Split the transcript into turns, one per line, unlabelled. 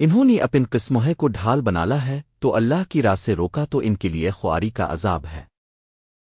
انہوں نے اپن قسمہ کو ڈھال بنالا ہے، تو اللہ کی راہ سے روکا تو ان کے لیے خواری کا عذاب ہے۔